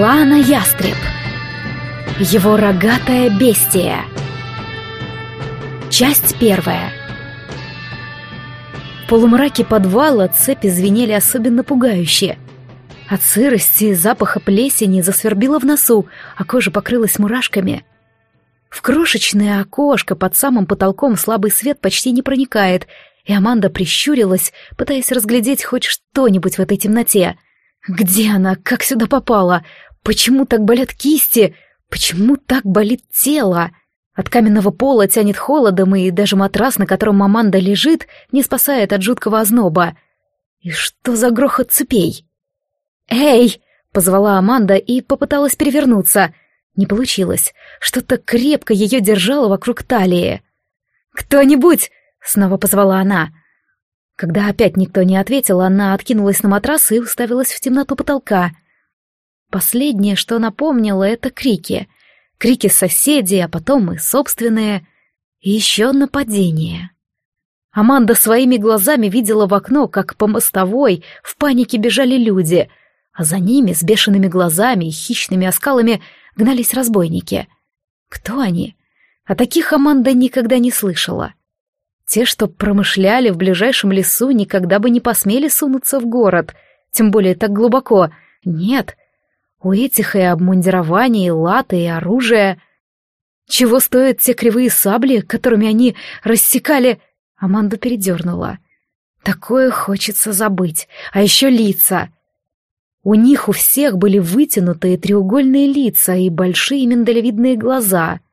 Лана Ястреб. Его рогатое бестия. Часть первая. В полумраке подвала цепи звенели особенно пугающе. От сырости и запаха плесени засвербило в носу, а кожа покрылась мурашками. В крошечное окошко под самым потолком слабый свет почти не проникает, и Аманда прищурилась, пытаясь разглядеть хоть что-нибудь в этой темноте. Где она? Как сюда попала? Почему так болят кисти? Почему так болит тело? От каменного пола тянет холодом, и даже матрас, на котором Аманда лежит, не спасает от жуткого озноба. И что за грохот цепей? «Эй!» — позвала Аманда и попыталась перевернуться. Не получилось. Что-то крепко ее держало вокруг талии. «Кто-нибудь!» Снова позвала она. Когда опять никто не ответил, она откинулась на матрас и уставилась в темноту потолка. Последнее, что она помнила, это крики. Крики соседей, а потом и собственные. И еще нападение. Аманда своими глазами видела в окно, как по мостовой в панике бежали люди, а за ними с бешеными глазами и хищными оскалами гнались разбойники. Кто они? О таких Аманда никогда не слышала. Те, что промышляли в ближайшем лесу, никогда бы не посмели сунуться в город, тем более так глубоко. Нет, у этих и обмундирование, и латы, и оружие. Чего стоят те кривые сабли, которыми они рассекали... Аманда передернула. Такое хочется забыть. А еще лица. У них у всех были вытянутые треугольные лица и большие миндалевидные глаза —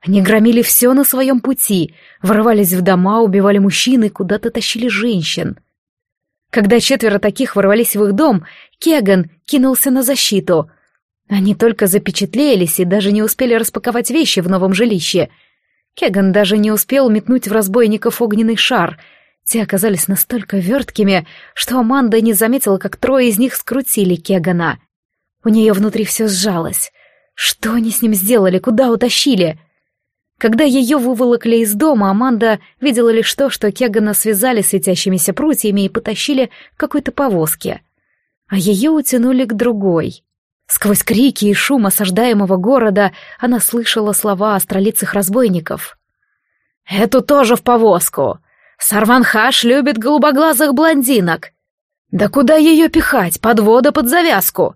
они громили все на своем пути, ворвались в дома, убивали мужчин и куда-то тащили женщин. Когда четверо таких ворвались в их дом, Кеган кинулся на защиту. Они только запечатлелись и даже не успели распаковать вещи в новом жилище. Кеган даже не успел метнуть в разбойников огненный шар. Те оказались настолько верткими, что Аманда не заметила, как трое из них скрутили Кегана. У нее внутри все сжалось. Что они с ним сделали? Куда утащили? — когда ее выволокли из дома, Аманда видела лишь то, что Кегана связали светящимися прутьями и потащили к какой-то повозке. А ее утянули к другой. Сквозь крики и шум осаждаемого города она слышала слова астролицых разбойников. «Эту тоже в повозку! Сарванхаш любит голубоглазых блондинок! Да куда ее пихать? Подвода под завязку!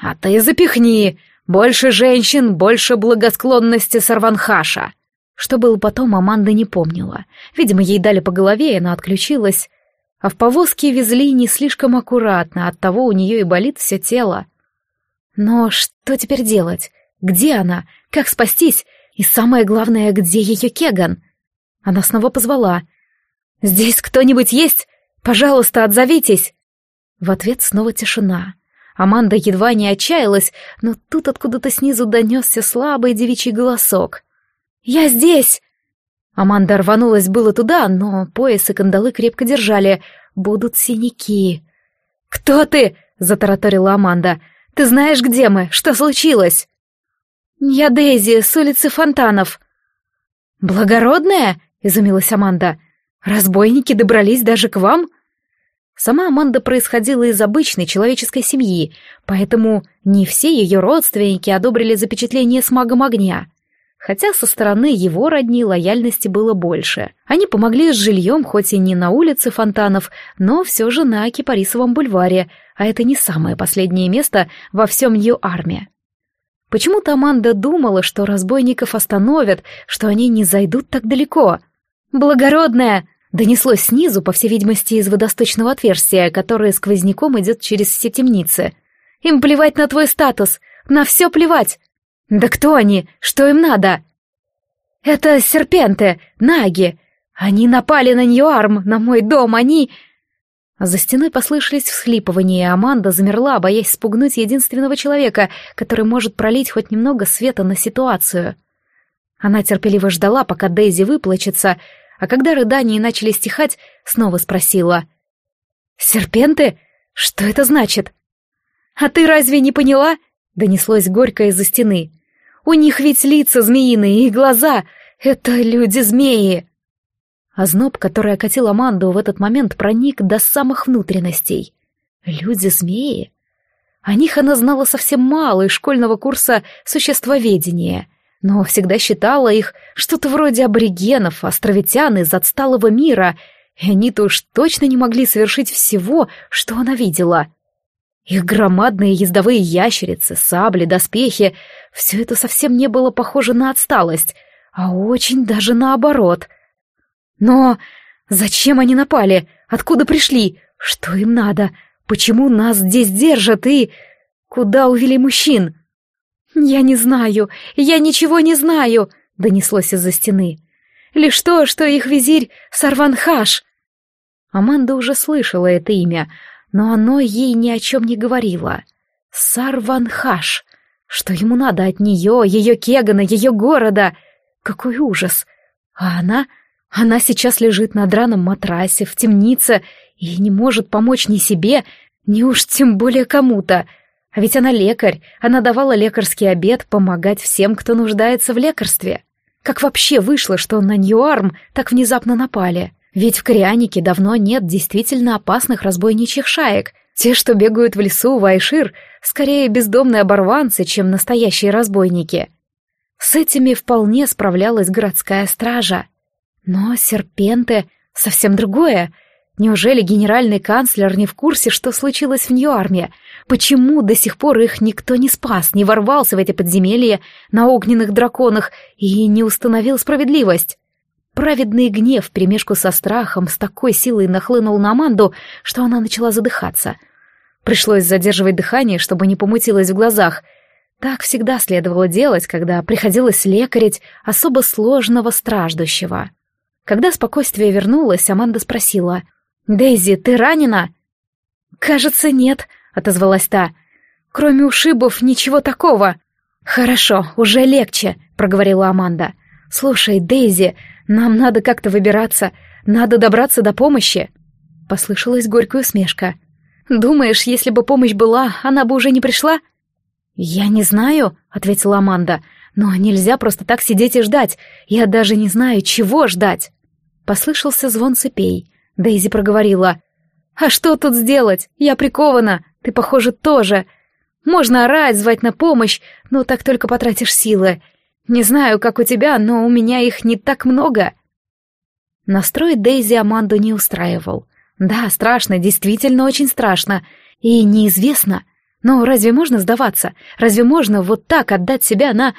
А ты запихни! Больше женщин, больше благосклонности Сарванхаша. Что было потом, Аманда не помнила. Видимо, ей дали по голове, и она отключилась. А в повозке везли не слишком аккуратно, оттого у нее и болит все тело. Но что теперь делать? Где она? Как спастись? И самое главное, где ее Кеган? Она снова позвала. «Здесь кто-нибудь есть? Пожалуйста, отзовитесь!» В ответ снова тишина. Аманда едва не отчаялась, но тут откуда-то снизу донесся слабый девичий голосок. «Я здесь!» Аманда рванулась было туда, но пояс и кандалы крепко держали. Будут синяки. «Кто ты?» — затараторила Аманда. «Ты знаешь, где мы? Что случилось?» «Я Дейзи, с улицы Фонтанов». «Благородная?» — изумилась Аманда. «Разбойники добрались даже к вам?» Сама Аманда происходила из обычной человеческой семьи, поэтому не все ее родственники одобрили запечатление с магом огня. Хотя со стороны его родни лояльности было больше. Они помогли с жильем, хоть и не на улице Фонтанов, но все же на Кипарисовом бульваре, а это не самое последнее место во всем Нью-Арме. Почему-то Аманда думала, что разбойников остановят, что они не зайдут так далеко. «Благородная!» Донеслось снизу, по всей видимости, из водосточного отверстия, которое сквозняком идет через все темницы. «Им плевать на твой статус! На все плевать! Да кто они? Что им надо?» «Это серпенты, наги! Они напали на Ньюарм, на мой дом, они...» За стеной послышались всхлипывания, и Аманда замерла, боясь спугнуть единственного человека, который может пролить хоть немного света на ситуацию. Она терпеливо ждала, пока Дейзи выплачется, а когда рыдания начали стихать, снова спросила. «Серпенты? Что это значит?» «А ты разве не поняла?» — донеслось горько из-за стены. «У них ведь лица змеиные и глаза. Это люди-змеи!» Озноб, который окатил Аманду в этот момент, проник до самых внутренностей. «Люди-змеи?» О них она знала совсем мало из школьного курса существоведения, но всегда считала их что-то вроде аборигенов, островитян из отсталого мира, и они-то уж точно не могли совершить всего, что она видела. Их громадные ездовые ящерицы, сабли, доспехи — все это совсем не было похоже на отсталость, а очень даже наоборот. Но зачем они напали? Откуда пришли? Что им надо? Почему нас здесь держат и... Куда увели мужчин? «Я не знаю, я ничего не знаю», — донеслось из-за стены. «Лишь то, что их визирь Сарванхаш». Аманда уже слышала это имя, но оно ей ни о чем не говорило. Сарванхаш. Что ему надо от нее, ее Кегана, ее города? Какой ужас! А она... Она сейчас лежит на драном матрасе в темнице и не может помочь ни себе, ни уж тем более кому-то. А ведь она лекарь, она давала лекарский обед помогать всем, кто нуждается в лекарстве. Как вообще вышло, что на Ньюарм так внезапно напали? Ведь в Корианике давно нет действительно опасных разбойничьих шаек. Те, что бегают в лесу в Айшир, скорее бездомные оборванцы, чем настоящие разбойники. С этими вполне справлялась городская стража. Но серпенты — совсем другое. Неужели генеральный канцлер не в курсе, что случилось в Нью-Арме? Почему до сих пор их никто не спас, не ворвался в эти подземелья на огненных драконах и не установил справедливость? Праведный гнев вперемешку со страхом с такой силой нахлынул на Аманду, что она начала задыхаться. Пришлось задерживать дыхание, чтобы не помутилось в глазах. Так всегда следовало делать, когда приходилось лекарить особо сложного страждущего. Когда спокойствие вернулось, Аманда спросила. «Дейзи, ты ранена?» «Кажется, нет», — отозвалась та. «Кроме ушибов ничего такого». «Хорошо, уже легче», — проговорила Аманда. «Слушай, Дейзи, нам надо как-то выбираться, надо добраться до помощи. Послышалась горькая усмешка. Думаешь, если бы помощь была, она бы уже не пришла? Я не знаю, ответила Аманда. Но нельзя просто так сидеть и ждать. Я даже не знаю, чего ждать. Послышался звон цепей. Дейзи проговорила. «А что тут сделать? Я прикована. Ты, похоже, тоже. Можно орать, звать на помощь, но так только потратишь силы. Не знаю, как у тебя, но у меня их не так много. Настрой Дейзи Аманду не устраивал. Да, страшно, действительно очень страшно. И неизвестно. Но разве можно сдаваться? Разве можно вот так отдать себя на...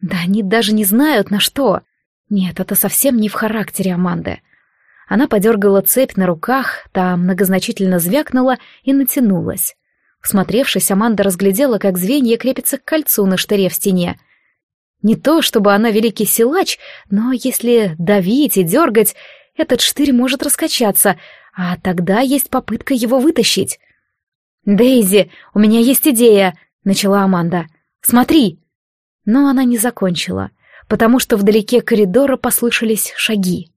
Да они даже не знают на что. Нет, это совсем не в характере Аманды. Она подергала цепь на руках, та многозначительно звякнула и натянулась. Всмотревшись, Аманда разглядела, как звенья крепятся к кольцу на штыре в стене — не то, чтобы она великий силач, но если давить и дергать, этот штырь может раскачаться, а тогда есть попытка его вытащить. «Дейзи, у меня есть идея», — начала Аманда. «Смотри!» Но она не закончила, потому что вдалеке коридора послышались шаги.